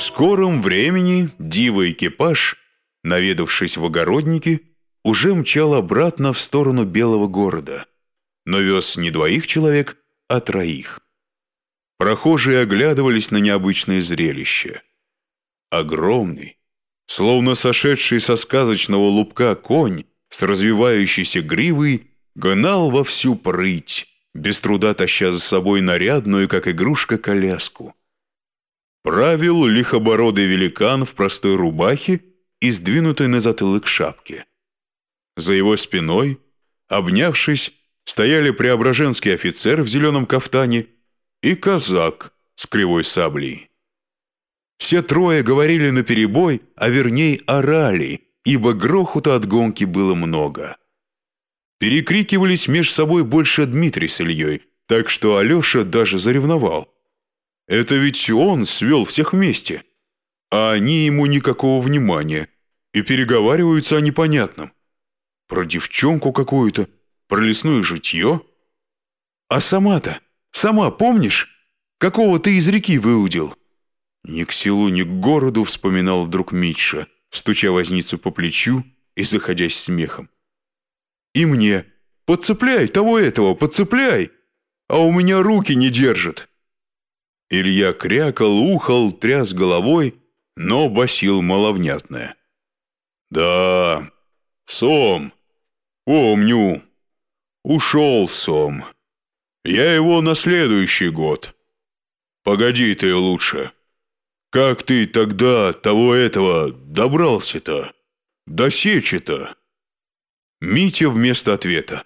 В скором времени дива экипаж, наведавшись в огородники, уже мчал обратно в сторону Белого города, но вез не двоих человек, а троих. Прохожие оглядывались на необычное зрелище. Огромный, словно сошедший со сказочного лубка конь с развивающейся гривой, гнал во всю прыть, без труда таща за собой нарядную, как игрушка, коляску. Правил лихобородый великан в простой рубахе и сдвинутой на затылок шапке. За его спиной, обнявшись, стояли преображенский офицер в зеленом кафтане и казак с кривой саблей. Все трое говорили наперебой, а верней орали, ибо грохота от гонки было много. Перекрикивались меж собой больше Дмитрий с Ильей, так что Алеша даже заревновал. Это ведь он свел всех вместе, а они ему никакого внимания, и переговариваются о непонятном. Про девчонку какую-то, про лесное житье. А сама-то, сама помнишь, какого ты из реки выудил? Ни к селу, ни к городу вспоминал вдруг Митша, стуча возницу по плечу и заходясь смехом. И мне, подцепляй того этого, подцепляй, а у меня руки не держат. Илья крякал, ухал, тряс головой, но басил маловнятное. «Да, Сом, помню, ушел Сом. Я его на следующий год. Погоди ты лучше. Как ты тогда того этого добрался-то? До сечи-то?» Митя вместо ответа.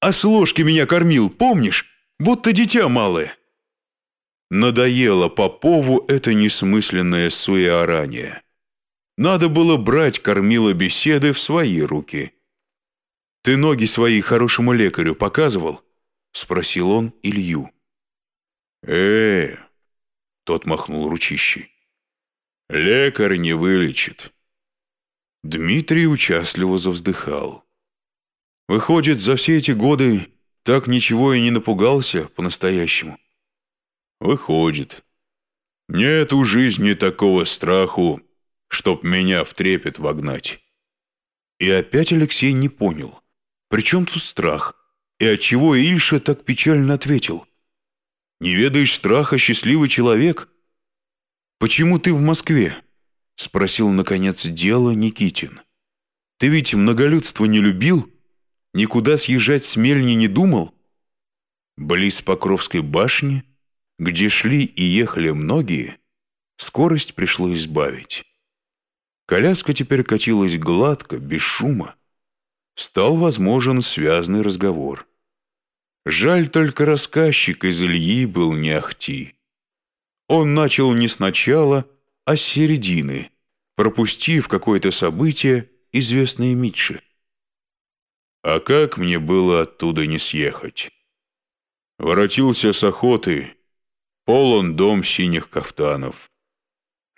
«А с ложки меня кормил, помнишь? Будто дитя малое». Надоело Попову это несмысленное суеорание. Надо было брать кормила беседы в свои руки. «Ты ноги свои хорошему лекарю показывал?» — спросил он Илью. э тот махнул ручищей. «Лекарь не вылечит». Дмитрий участливо завздыхал. Выходит, за все эти годы так ничего и не напугался по-настоящему. Выходит. Нет у жизни такого страху, чтоб меня в трепет вогнать. И опять Алексей не понял, при чем тут страх, и отчего Ильша так печально ответил. «Не ведаешь страха, счастливый человек? Почему ты в Москве?» — спросил, наконец, дело Никитин. «Ты ведь многолюдство не любил?» Никуда съезжать с мельни не думал? Близ Покровской башни, где шли и ехали многие, скорость пришлось сбавить. Коляска теперь катилась гладко, без шума. Стал возможен связный разговор. Жаль только рассказчик из Ильи был не ахти. Он начал не сначала, а с середины, пропустив какое-то событие, известное Митше. А как мне было оттуда не съехать? Воротился с охоты, полон дом синих кафтанов.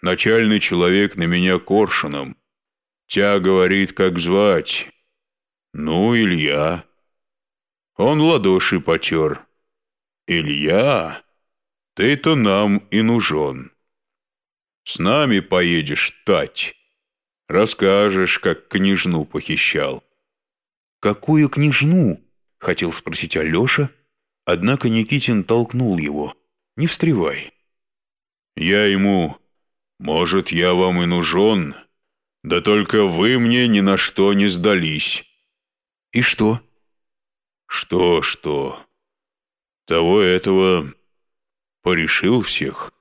Начальный человек на меня коршуном. Тя говорит, как звать. Ну, Илья. Он ладоши потер. Илья, ты-то нам и нужен. С нами поедешь, Тать. Расскажешь, как княжну похищал. «Какую княжну?» — хотел спросить Алеша, однако Никитин толкнул его. «Не встревай». «Я ему, может, я вам и нужен, да только вы мне ни на что не сдались». «И что?» «Что-что? Того этого порешил всех».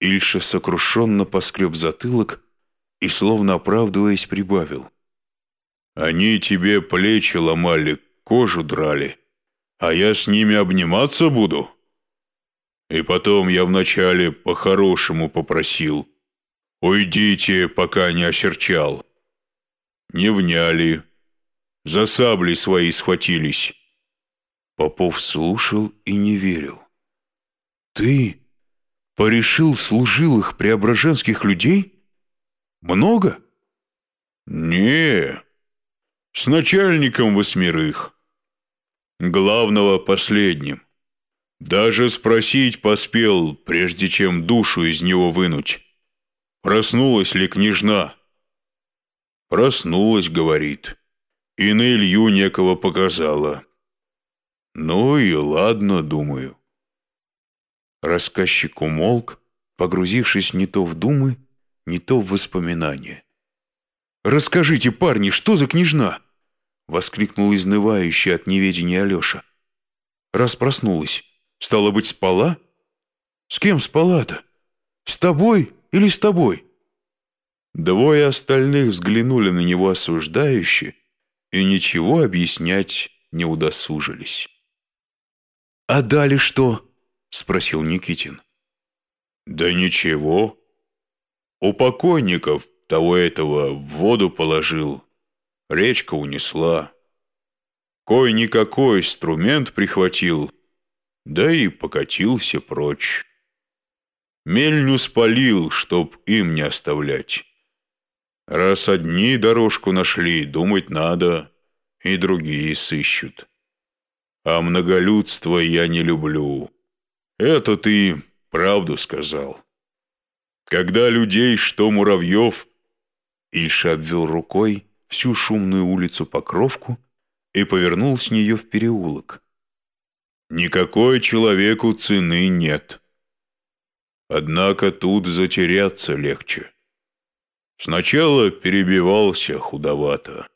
Ильша сокрушенно поскреб затылок и, словно оправдываясь, прибавил. Они тебе плечи ломали, кожу драли, а я с ними обниматься буду? И потом я вначале по-хорошему попросил. Уйдите, пока не осерчал. Не вняли. За сабли свои схватились. Попов слушал и не верил. Ты порешил служилых преображенских людей? Много? Не, с начальником восьмерых. Главного последним. Даже спросить поспел, прежде чем душу из него вынуть. Проснулась ли княжна? Проснулась, говорит. И на Илью некого показала. Ну и ладно, думаю. Рассказчик умолк, погрузившись не то в думы, не то в воспоминания. «Расскажите, парни, что за княжна?» — воскликнул изнывающий от неведения Алеша. Раз проснулась, стало быть, спала? С кем спала-то? С тобой или с тобой?» Двое остальных взглянули на него осуждающе и ничего объяснять не удосужились. «А дали что?» — спросил Никитин. «Да ничего. У покойников того этого в воду положил, речка унесла. Кой-никакой инструмент прихватил, да и покатился прочь. Мельню спалил, чтоб им не оставлять. Раз одни дорожку нашли, думать надо, и другие сыщут. А многолюдство я не люблю. Это ты правду сказал. Когда людей, что муравьев... Иша обвел рукой всю шумную улицу Покровку и повернул с нее в переулок. Никакой человеку цены нет. Однако тут затеряться легче. Сначала перебивался худовато.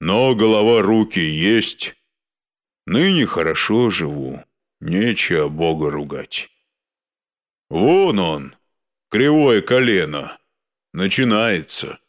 Но голова руки есть. Ныне хорошо живу, нечего Бога ругать. Вон он, кривое колено, начинается.